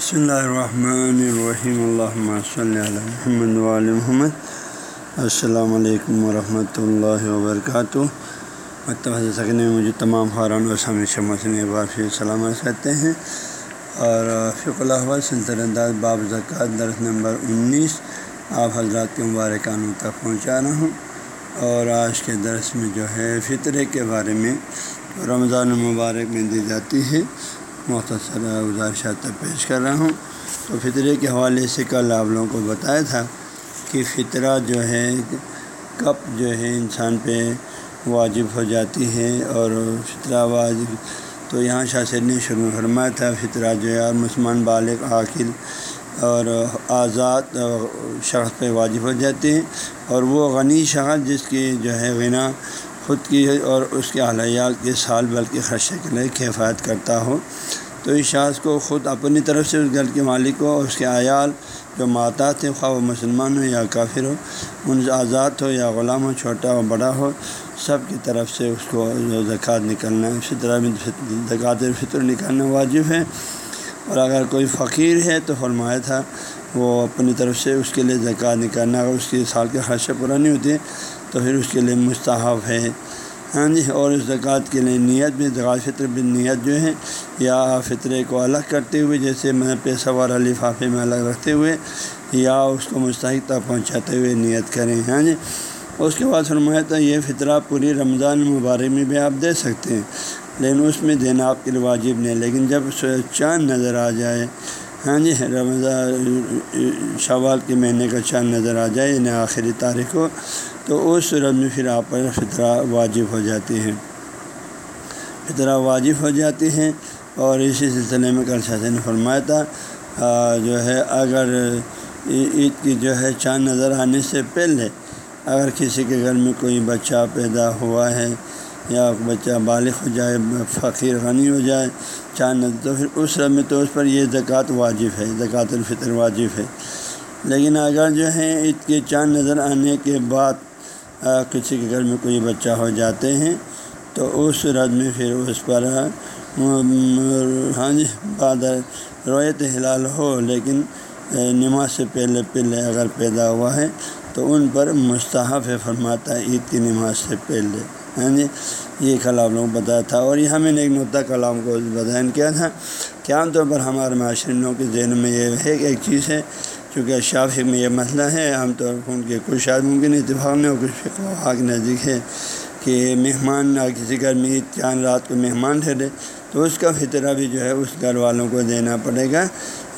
بسم اللہ الرحمن الرحیم اللہ صلی محمد وعلی محمد السلام علیکم ورحمۃ اللہ وبرکاتہ متحد سکنے میں مجھے تمام خاران و سامنے شمس بار پھر سلامت کرتے ہیں. اور فق اللہ سلطر انداز باب زکوٰۃ درس نمبر انیس آپ حضرات کے مبارکانوں تک پہنچا رہا ہوں. اور آج کے درس میں جو ہے فطرے کے بارے میں رمضان المبارک میں دی جاتی ہے. مختصر گزارشات پیش کر رہا ہوں۔ تو فطرے کے حوالے سے کل آپ لوگوں کو بتایا تھا کہ فطرہ جو ہے کب جو ہے، انسان پہ واجب ہو جاتی ہے اور فطرہ واجب۔ تو یہاں شاہ سید نے شروع فرمایا تھا، فطرہ جو ہے، مسلمان بالغ، عاقل اور آزاد شخص پہ واجب ہو جاتے ہیں۔ اور وہ غنی شخص جس کی جو ہے، غنا خود کی اور اس کے اعلیال کے سال بل کے خرچے کے لیے کفایت کرتا ہو تو اس شخص کو خود اپنی طرف سے اس گھر کے مالک کو اور اس کے عیال جو ماتا تھے، خواہ وہ مسلمان ہو یا کافر ہو ان سے آزاد ہو یا غلام ہو، چھوٹا ہو، بڑا ہو، سب کی طرف سے اس کو جو زکوٰۃ نکلنا ہے۔ اسی طرح زکوٰۃ فطر نکالنا واجب ہے۔ اور اگر کوئی فقیر ہے تو فرمایا تھا، وہ اپنی طرف سے اس کے لیے زکوٰۃ نکالنا اگر اس کے سال کے خرچے پورا نہیں ہوتے۔ تو پھر اس کے لیے مستحب ہے۔ ہاں جی اور اس زکوٰۃ کے لیے نیت بھی زکوٰۃ فطر بھی نیت جو ہے، یا فطرے کو الگ کرتے ہوئے، جیسے میں پیشہ وار لفافے میں الگ رکھتے ہوئے، یا اس کو مستحق تک پہنچاتے ہوئے نیت کریں۔ ہاں جی اس کے بعد فرمایا تھا، یہ فطرہ پوری رمضان مبارک میں بھی آپ دے سکتے ہیں، لیکن اس میں دینا آپ کے لیے واجب نہیں لیکن جب چاند نظر آ جائے ہاں جی رمضان شوال کے مہینے کا چاند نظر آ جائے یعنی آخری تاریخ کو تو اس صورت میں پھر آپ پر فطرہ واجب ہو جاتی ہے فطرہ واجب ہو جاتی ہے اور اسی سلسلے میں کل شاہ نے فرمایا تھا جو ہے اگر عید کی جو ہے چاند نظر آنے سے پہلے اگر کسی کے گھر میں کوئی بچہ پیدا ہوا ہے یا بچہ بالغ ہو جائے، فقیر غنی ہو جائے چاند نظر، تو پھر اس رب میں تو اس پر یہ زکوٰۃ واجب ہے، زکوٰۃ الفطر واجب ہے۔ لیکن اگر جو ہے عید کے چاند نظر آنے کے بعد کسی کے گھر میں کوئی بچہ ہو جاتے ہیں، تو اس صورت میں پھر اس پر ہاں جی بادر رویت ہلال ہو، لیکن نماز سے پہلے پہلے اگر پیدا ہوا ہے، تو ان پر مستحف فرماتا ہے عید کی نماز سے پہلے۔ ہاں جی یہ کل آپ لوگوں کو بتایا تھا، اور یہاں میں نے ایک نقطہ کلام کو بیان کیا تھا۔ کہ عام طور پر ہمارے معاشروں کے ذہن میں یہ ہے کہ ایک چیز ہے چونکہ شافی میں یہ مسئلہ ہے، عام طور پر ان کے کچھ شاید ممکن اتفاق نہیں ہو کچھ فقہ کے نزدیک ہے کہ مہمان کسی گھر میں چاند رات کو مہمان ٹھہرے، تو اس کا فطرہ بھی جو ہے اس گھر والوں کو دینا پڑے گا۔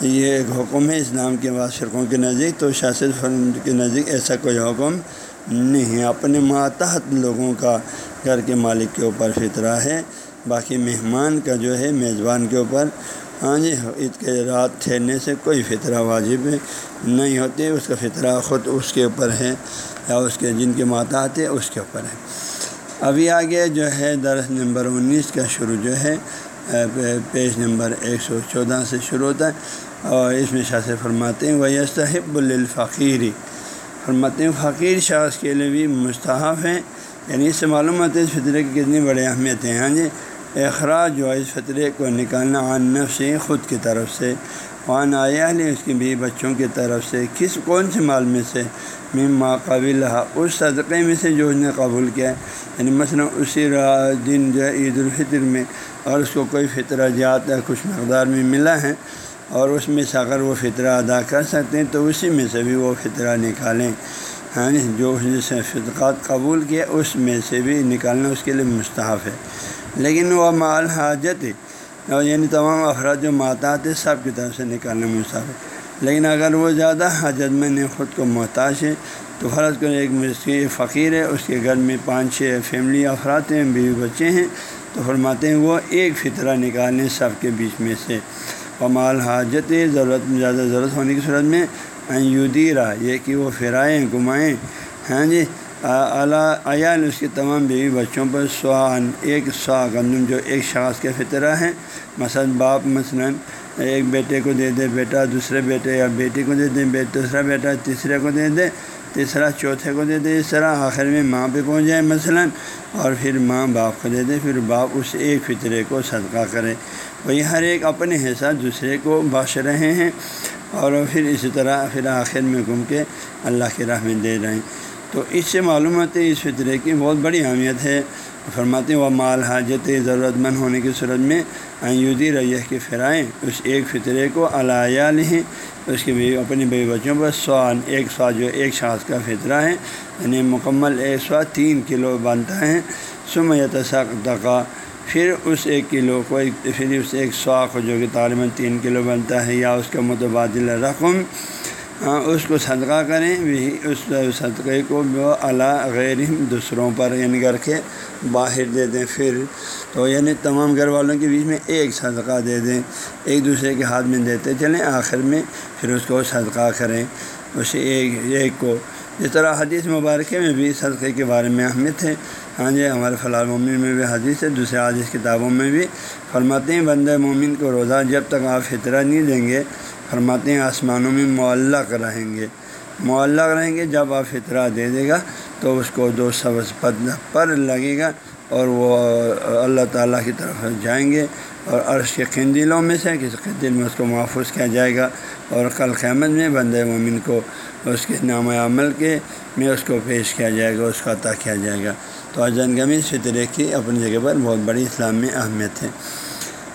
یہ ایک حکم ہے اسلام کے بعض فرقوں کے نزدیک، تو شاست فرم کے نزدیک ایسا کوئی حکم نہیں ہے۔ اپنے ماتحت لوگوں کا گھر کے مالک کے اوپر فطرہ ہے، باقی مہمان کا جو ہے، میزبان کے اوپر ہاں جی عید کے رات ٹھہرنے سے کوئی فطرہ واجب نہیں ہوتی، اس کا فطرہ خود اس کے اوپر ہے، یا اس کے جن کے ماتا آتے اس کے اوپر ہے۔ ابھی آگے جو ہے، درس نمبر انیس کا شروع جو ہے پیج نمبر ایک سو چودہ سے شروع ہوتا ہے، اور اس میں شاہ سے فرماتے ہیں وہ یستحب الفقیری فرماتے ہیں، فقیر شاخ کے لیے بھی مستحف ہیں یعنی اس سے معلوم ہوتا ہے اس فطرے کی کتنی بڑی اہمیت ہے ہاں جی۔ اخراج جو ہے اس فطرے کو نکالنا عن نفس سے خود کی طرف سے وہاں آیا اس کے بھی بچوں کی طرف سے، کس کون سے مال میں سے؟ مما قابل اس صدقے میں سے جو اس نے قبول کیا۔ ہے یعنی مثلاً اسی دن جو ہے عید الفطر میں، اور اس کو کوئی فطرہ جات ہے کچھ مقدار میں ملا ہے، اور اس میں سے اگر وہ فطرہ ادا کر سکتے ہیں، تو اسی میں سے بھی وہ فطرہ نکالیں۔ ہاں جو اس نے فطقات قبول کیا اس میں سے بھی نکالنا اس کے لیے مستحف ہے۔ لیکن وہ مال حاجت اور یعنی تمام افراد جو ماتات ہے سب کی طرف سے نکالنا مصاف ہے لیکن اگر وہ زیادہ حاجت میں نے خود کو محتاج ہے تو فرض کر ایک مسکی فقیر ہے، اس کے گھر میں پانچ چھ فیملی افراد ہیں، بیوی بچے ہیں۔ تو فرماتے ہیں وہ ایک فطرہ نکالیں سب کے بیچ میں سے۔ وہ مال حاجت ضرورت زیادہ ضرورت ہونے کی صورت میں یودیرا یہ کہ وہ پھرائیں گھمائیں ہاں جی؟ اعلیٰ عیال اس کے تمام بیوی بچوں پر سوان ایک سوا گندم جو ایک شخص کے فطرہ ہیں۔ مثلاً باپ، مثلاً ایک بیٹے کو دے دے، بیٹا دوسرے بیٹے یا بیٹی کو دے دیں دوسرا بیٹا تیسرے کو دے دے تیسرا چوتھے کو دے دے اس طرح آخر میں ماں پہ پہنچ جائے مثلا اور پھر ماں باپ کو دے دے پھر باپ اس ایک فطرے کو صدقہ کرے۔ وہی ہر ایک اپنے حصہ دوسرے کو بخش رہے ہیں اور پھر اسی طرح پھر آخر میں گھوم کے اللہ کی راہ میں دے رہے ہیں۔ تو اس سے معلومات ہے اس فطرے کی بہت بڑی اہمیت ہے۔ فرماتے و مال حاجت ضرورت مند ہونے کی صورت میں ایودی ریہ کی فرائیں اس ایک فطرے کو علایا لیں اس کے بھی اپنے بیوی بچوں پر سوان ایک سوا جو ایک شاخ کا فطرہ ہے یعنی مکمل ایک سوا تین کلو بنتا ہے۔ سمیت دقا پھر اس ایک کلو کو پھر اس ایک سوا کو جو کہ طالباً تین کلو بنتا ہے، یا اس کا متبادل رقم۔ ہاں، اس کو صدقہ کریں، بھی اس صدقے کو وہ اللہ غیر دوسروں پر یعنی کر کے باہر دے دیں۔ پھر تو یعنی تمام گھر والوں کے بیچ میں ایک صدقہ دے دیں، ایک دوسرے کے ہاتھ میں دیتے چلیں آخر میں پھر اس کو صدقہ کریں۔ اسے ایک ایک کو۔ اس طرح حدیث مبارکے میں بھی صدقے کے بارے میں اہمیت ہے۔ ہاں جی ہمارے فلاح مومن میں بھی حدیث ہے، دوسرے حادث کتابوں میں بھی فرماتے ہیں بندہ مومن کو روزہ جب تک آپ فطرہ نہیں دیں گے فرماتے ہیں آسمانوں میں معلق رہیں گے۔ معلق رہیں گے، جب آپ فطرہ دے دے گا تو اس کو دو سبز پر لگے گا اور وہ اللہ تعالیٰ کی طرف جائیں گے اور عرش کے قندلوں میں سے، کسی قندل میں اس کو محفوظ کیا جائے گا اور کل قیامت میں بند مومن کو اس کے نام عمل کے میں اس کو پیش کیا جائے گا، اس کو عطا کیا جائے گا۔ تو اجن گمی فطرے کی اپنی جگہ پر بہت بڑی اسلام میں اہمیت ہے۔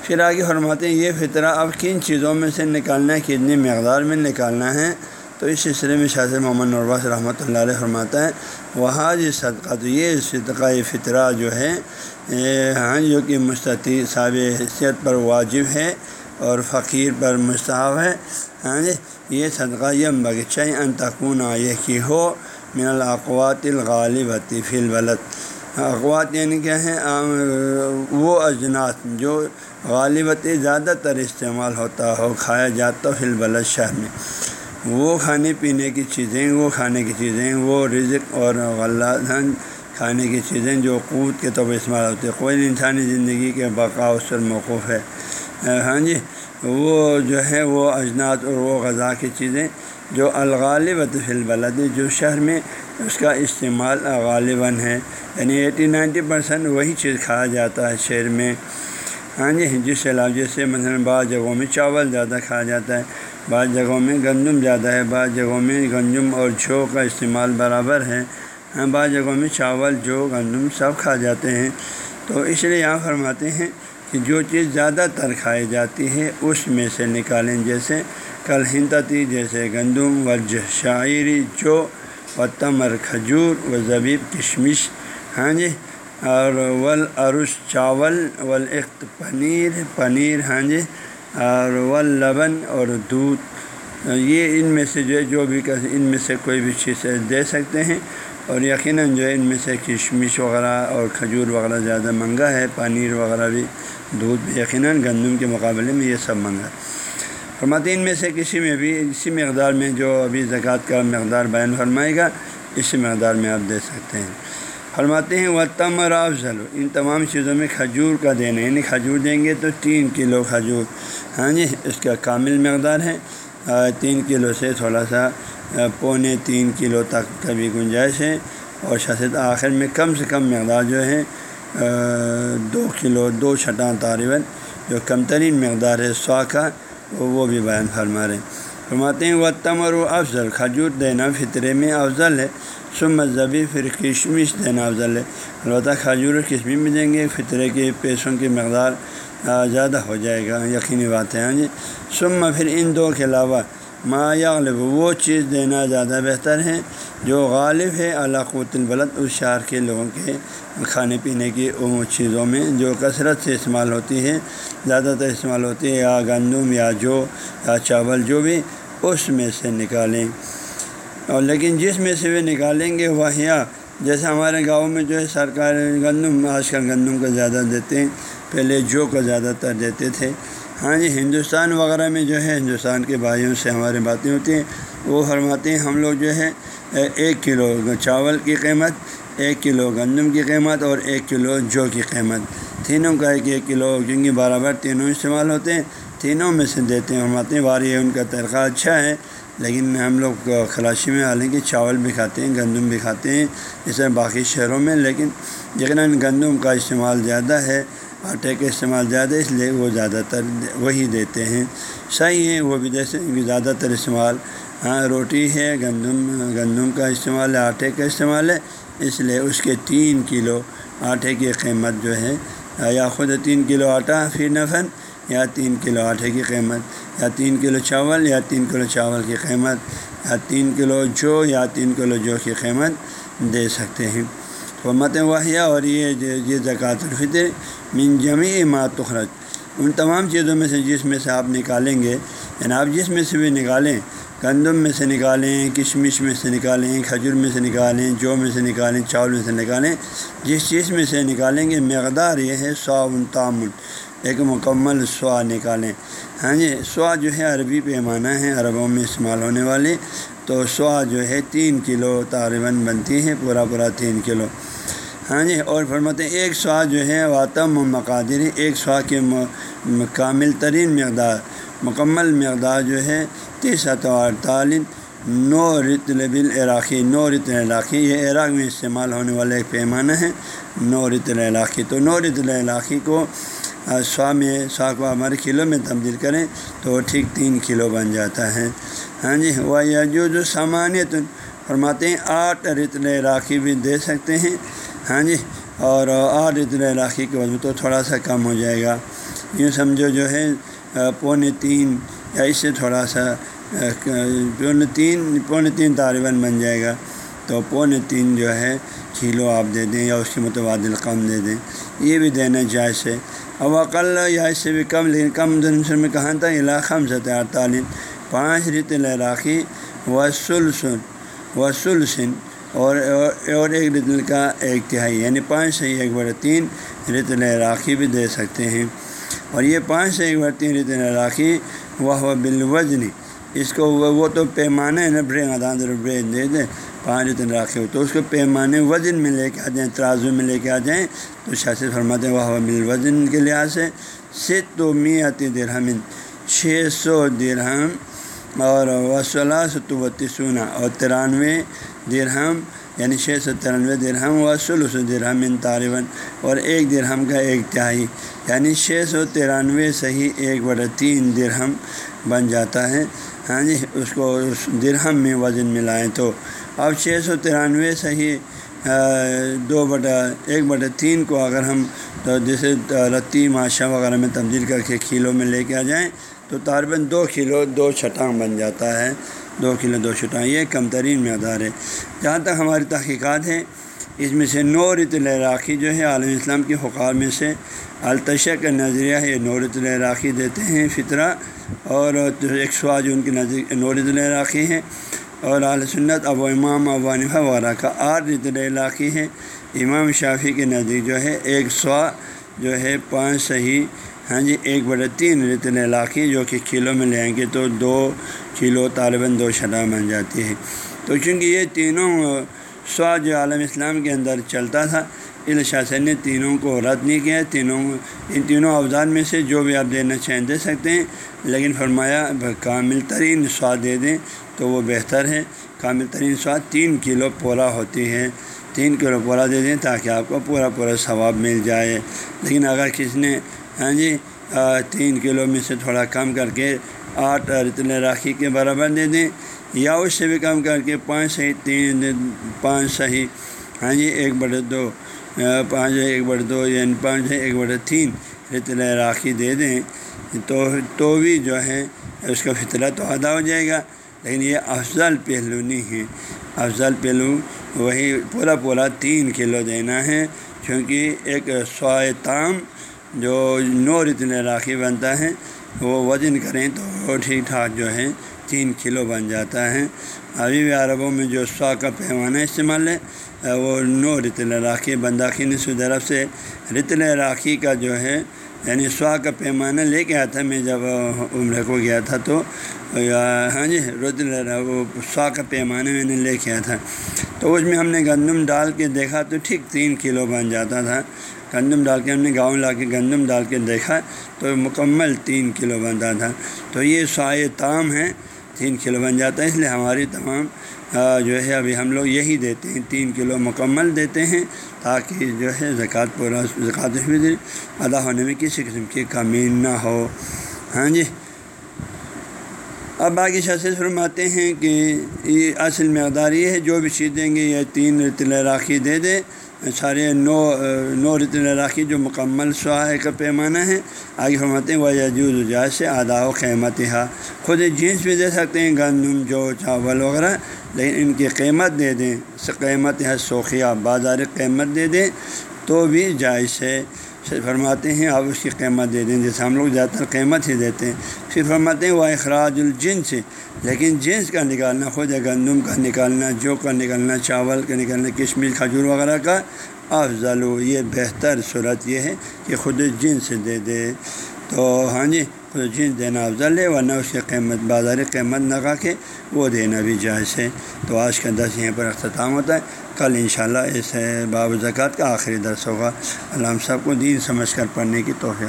پھر آگے فرماتے ہیں، یہ فطرہ اب کن چیزوں میں سے نکالنا ہے، کتنی مقدار میں نکالنا ہے؟ تو اس سلسلے میں شاہ محمد نرواز رحمۃ اللہ علیہ فرماتا ہے، وہاں جو صدقہ، تو یہ صدقہ فطرہ جو ہے ہاں جو کہ مستطی صاب حیثیت پر واجب ہے اور فقیر پر مستحب ہے۔ ہاں جی یہ صدقہ یہ بغیچہ انتقون آئے کی ہو من الاقوات الغالبتی فی البلد اقوات یعنی کیا ہے؟ وہ اجناس جو غالبت زیادہ تر استعمال ہوتا ہو، کھایا جاتا ہو فی البلد شہر میں۔ وہ کھانے پینے کی چیزیں، وہ کھانے کی چیزیں، وہ رزق اور غلہ دھن کھانے کی چیزیں جو قوت کے طور پر استعمال ہوتے ہیں۔ کوئی انسانی زندگی کے بقا اس پر موقف ہے۔ ہاں جی وہ جو ہے، وہ اجناس اور وہ غذا کی چیزیں جو الغالب فی البلد، جو شہر میں اس کا استعمال غالباً ہے۔ یعنی ایٹی نائنٹی پرسینٹ وہی چیز کھایا جاتا ہے شہر میں۔ ہاں جی جس علاوہ جیسے مثلاً بعض جگہوں میں چاول زیادہ کھایا جاتا ہے، بعض جگہوں میں گندم زیادہ ہے، بعض جگہوں میں گندم اور جو کا استعمال برابر ہے ہاں بعض جگہوں میں چاول، جو، گندم سب کھا جاتے ہیں۔ تو اس لیے یہاں فرماتے ہیں کہ جو چیز زیادہ تر کھائی جاتی ہے، اس میں سے نکالیں۔ جیسے کل ہندتی، جیسے گندم و شاعری، جو و تمر کھجور و زبیب کشمش ہاں جی اور ول عرش چاول ولاخت پنیر پنیر ہاں جی اور ول لبن اور دودھ۔ یہ ان میں سے جو ہے، جو بھی ان میں سے کوئی بھی چیز دے سکتے ہیں۔ اور یقیناً جو ہے، ان میں سے کشمش وغیرہ اور کھجور وغیرہ زیادہ مہنگا ہے، پنیر وغیرہ بھی، دودھ بھی۔ یقیناً گندم کے مقابلے میں یہ سب مہنگا فرماتے ان میں سے کسی میں بھی، اسی مقدار میں جو ابھی زکوٰۃ کا مقدار بیان فرمائے گا، اسی مقدار میں آپ دے سکتے ہیں۔ فرماتے ہیں وہ تمر افضل ان تمام چیزوں میں کھجور کا دینا یعنی کھجور دیں گے تو تین کلو کھجور۔ ہاں جی اس کا کامل مقدار ہے۔ تین کلو سے تھوڑا سا پونے تین کلو تک کا بھی گنجائش ہے۔ اور شاست آخر میں کم سے کم مقدار جو ہے دو کلو، دو چھٹاں طالباً جو کم ترین مقدار ہے سوا کا، وہ بھی بیان فرما رہے ہیں۔ فرماتے ہیں وہ تمر و افضل کھجور دینا فطرے میں افضل ہے۔ سب مذہبی پھر کشمش دینا افضل ہے۔ البتہ کھجور و کشمش میں دیں گے، فطرے کے پیسوں کی مقدار زیادہ ہو جائے گا۔ یقینی بات ہے ہاں جی۔ سم پھر ان دو کے علاوہ ما غالب وہ چیز دینا زیادہ بہتر ہے جو غالب ہے قوت البلد اس شہر کے لوگوں کے کھانے پینے کی چیزوں میں جو کثرت سے استعمال ہوتی ہے زیادہ تر استعمال ہوتی ہے یا گندم یا جو یا چاول جو بھی، اس میں سے نکالیں۔ اور لیکن جس میں سے وہ نکالیں گے وہ جیسے ہمارے گاؤں میں جو ہے سرکار گندم، آج کل گندم کا زیادہ دیتے ہیں۔ پہلے جو کا زیادہ تر دیتے تھے۔ ہاں جی ہندوستان وغیرہ میں جو ہے ہندوستان کے بھائیوں سے ہماری باتیں ہوتی ہیں۔ وہ فرماتے ہیں، ہم لوگ جو ہے ایک کلو چاول کی قیمت، ایک کلو گندم کی قیمت اور ایک کلو جو کی قیمت۔ تینوں کا ایک ایک کلو کیونکہ برابر تینوں استعمال ہوتے ہیں۔ تینوں میں سے دیتے ہیں، فرماتے ہیں باری ان کا طریقہ اچھا ہے۔ لیکن ہم لوگ خلاشی میں حالانکہ چاول بھی کھاتے ہیں، گندم بھی کھاتے ہیں جیسے باقی شہروں میں، لیکن یقیناً گندم کا استعمال زیادہ ہے، آٹے کا استعمال زیادہ ہے، اس لیے وہ زیادہ تر وہی دیتے ہیں۔ صحیح ہے، وہ بھی جیسے زیادہ تر استعمال ہاں روٹی ہے، گندم گندم کا استعمال ہے، آٹے کا استعمال ہے، اس لیے اس کے تین کلو آٹے کی قیمت جو ہے، یا خود تین کلو آٹا پھر نفن یا تین کلو آٹے کی قیمت، یا تین کلو چاول، یا تین کلو چاول کی قیمت، یا تین کلو جو، یا تین کلو جو کی قیمت دے سکتے ہیں۔ حکومت واحیہ اور یہ یہ زکوٰۃ الفطر من جمی ماتخرج ان تمام چیزوں میں سے جس میں سے آپ نکالیں گے یعنی آپ جس میں سے بھی نکالیں، گندم میں سے نکالیں، کشمش میں سے نکالیں، کھجور میں سے نکالیں، جو میں سے نکالیں، چاول میں سے نکالیں، جس چیز میں سے نکالیں گے، مقدار یہ ہے سو تعمن ایک مکمل سوا نکالیں۔ ہاں جی سوا جو ہے عربی پیمانہ ہے، عربوں میں استعمال ہونے والی۔ تو سوا جو ہے تین کلو طالباً بنتی ہے، پورا پورا تین کلو۔ ہاں جی اور فرماتے ہیں، ایک سوا جو ہے واتم و مقادر ایک سوا کے کامل ترین مقدار۔ مکمل مقدار جو ہے تیس اڑتالیس نو رتل بل عراقی نو رتل علاقی یہ عراق میں استعمال ہونے والا ایک پیمانہ ہے، نو رتل علاقی تو نو رتل علاقی کو سوا میں سوا کو ہمارے کلو میں تبدیل کریں تو وہ ٹھیک تین کلو بن جاتا ہے۔ ہاں جی وہ جو جو سامانیت فرماتے ہیں آٹھ رتل عراقی بھی دے سکتے ہیں۔ ہاں جی اور آٹھ رتل علاقی کی وجہ تو تھوڑا سا کم ہو جائے گا۔ یوں سمجھو جو ہے پونے تین یا اس سے تھوڑا سا پونے تین پونے تین طالباً بن جائے گا۔ تو پونے تین جو ہے کھیلو آپ دے دیں یا اس کے متبادل کم دے دیں۔ یہ بھی دینا جائز ہے۔ اب یا اس سے بھی کم لیکن کم دنسر میں کہاں تھا علاقہ میں سے تعلیم پانچ رت العراقی وسلسن وسلسن اور اور ایک رتل کا ایک تہائی یعنی پانچ سے ایک بڑا تین رت العراقی بھی دے سکتے ہیں۔ اور یہ پانچ سے ایک بار تین رت العراقی وہ بالوزنی اس کو وہ تو پیمانے ہے نا، برے ادان برے دے دیں پانچ رتن راکھی ہو تو اس کو پیمانے وزن میں لے کے آ جائیں ترازو میں لے کے آ جائیں تو شاست فرماتے ہیں وہ بال وزن کے لحاظ سے سے تو میتی درہم چھ سو درہم اور وصلاح ستوتی سونا اور ترانوے درہم یعنی چھ سو ترانوے درہم و سلوس درہم ان طالباً اور ایک درہم کا ایک تہائی یعنی چھ سو ترانوے صحیح ایک بڑا تین درہم بن جاتا ہے۔ ہاں جی اس کو اس درہم میں وزن ملائیں تو اب چھ سو ترانوے صحیح دو بٹا، ایک بٹا تین کو اگر ہم، تو جیسے رتی ماشا وغیرہ میں تبدیل کر کے کھیلوں میں لے کے آ جائیں، تو طالباً دو کلو دو چھٹانگ بن جاتا ہے۔ دو کلو دو چھٹانگ یہ کم ترین معیار ہے۔ جہاں تک ہماری تحقیقات ہیں، اس میں سے نورت العراقی جو ہے، عالم اسلام کے حکام میں سے التشا کا نظریہ ہے یہ نورت العراقی دیتے ہیں، فطرہ، اور ایک سوا جو ان کے نظر نورت العراقی ہیں۔ اور عال سنت، ابو امام ابانفہ وغیرہ کا آٹھ رت العلاقی ہے امام شافی کے نزدیک جو ہے، ایک سوا جو ہے، پانچ صحیح ہاں جی ایک بڑے تین رت العلاقی جو کہ کلو میں لے آئیں گے تو دو کلو طالباً دو شدہ بن جاتی ہے۔ تو چونکہ یہ تینوں سوا جو عالم اسلام کے اندر چلتا تھا الشاثر نے تینوں کو رد نہیں کیا، تینوں، ان تینوں افزاد میں سے جو بھی آپ دینا چاہیں دے سکتے ہیں، لیکن فرمایا، کامل ترین سواد دے دیں۔ تو وہ بہتر ہے کامل ترین سواد تین کلو پورا ہوتی ہے تین کلو پورا دے دیں تاکہ آپ کو پورا پورا ثواب مل جائے۔ لیکن اگر کسی نے ہاں جی تین کلو میں سے تھوڑا کم کر کے آٹھ رتن راکھی کے برابر دے دیں، یا اس سے بھی کم کر کے پانچ صحیح، تین پانچ صحیح ہاں جی ایک بڑے دو پانچ ایک بڑے دو یعنی پانچ ایک بڑے تین رتن راکھی دے دیں، تو تو بھی جو ہے، اس کا فطرہ تو ادا ہو جائے گا۔ لیکن یہ افضل پہلو نہیں ہے۔ افضل پہلو وہی پورا پورا تین کلو دینا ہے کیونکہ ایک سوائے تام جو نو رتن راکھی بنتا ہے، وہ وزن کریں تو وہ ٹھیک ٹھاک جو ہے تین کلو بن جاتا ہے۔ ابھی بھی عربوں میں جو سوا کا پیمانہ استعمال ہے، وہ نو رتن راکھی بنداخی نے سعودی عرب سے رتن راکھی کا جو ہے یعنی سوا کا پیمانہ لے کے آیا تھا میں جب عمرہ کو گیا تھا تو ہاں جی رد وہ سوا کا پیمانہ میں نے لے کے آیا تھا۔ تو اس میں ہم نے گندم ڈال کے دیکھا تو ٹھیک تین کلو بن جاتا تھا۔ گندم ڈال کے ہم نے گاؤں لا کے گندم ڈال کے دیکھا تو مکمل تین کلو بنتا تھا۔ تو یہ سائے تام ہے، تین کلو بن جاتا ہے۔ اس لیے ہماری تمام جو ہے، ابھی ہم لوگ یہی دیتے ہیں۔ تین کلو مکمل دیتے ہیں۔ تاکہ جو ہے زکوٰۃ پورا زکوٰۃ ادا ہونے میں کسی قسم کی کمی نہ ہو۔ ہاں جی؟ اب باقی شخص فرماتے ہیں کہ یہ اصل مقدار یہ ہے، جو بھی چیز دیں گے، یہ تین رتل راکھی دے دے سارے نو نو رتن راکھی جو مکمل سہائے کا پیمانہ ہے، آگے فرماتے ہیں وہ یجوز جائز سے آدھا و قیمت ہا خود جینس بھی دے سکتے ہیں، گندم، جو چاول وغیرہ، لیکن ان کی قیمت دے دیں۔ قیمت ہے سوکھیا بازار قیمت دے دیں، تو بھی جائز ہے۔ فرماتے ہیں، آپ اس کی قیمت دے دیں۔ جیسے ہم لوگ زیادہ تر قیمت ہی دیتے ہیں۔ پھر فرماتے ہیں وہ اخراج الجنس۔ لیکن جنس کا نکالنا، خود گندم کا نکالنا، جو کا نکالنا، چاول کا نکالنا کشمش کھجور وغیرہ کا، افضل۔ یہ بہتر صورت یہ ہے کہ خود جنس دے دے۔ تو ہاں جی خود جنس دینا افضل ہے ورنہ اس کی قیمت بازار قیمت لگا کے وہ دینا بھی جائز ہے۔ تو آج کا درس یہیں پر اختتام ہوتا ہے۔ کل انشاءاللہ اس باب زکوٰۃ کا آخری درس ہوگا۔ علام صاحب کو دین سمجھ کر پڑھنے کی توفیع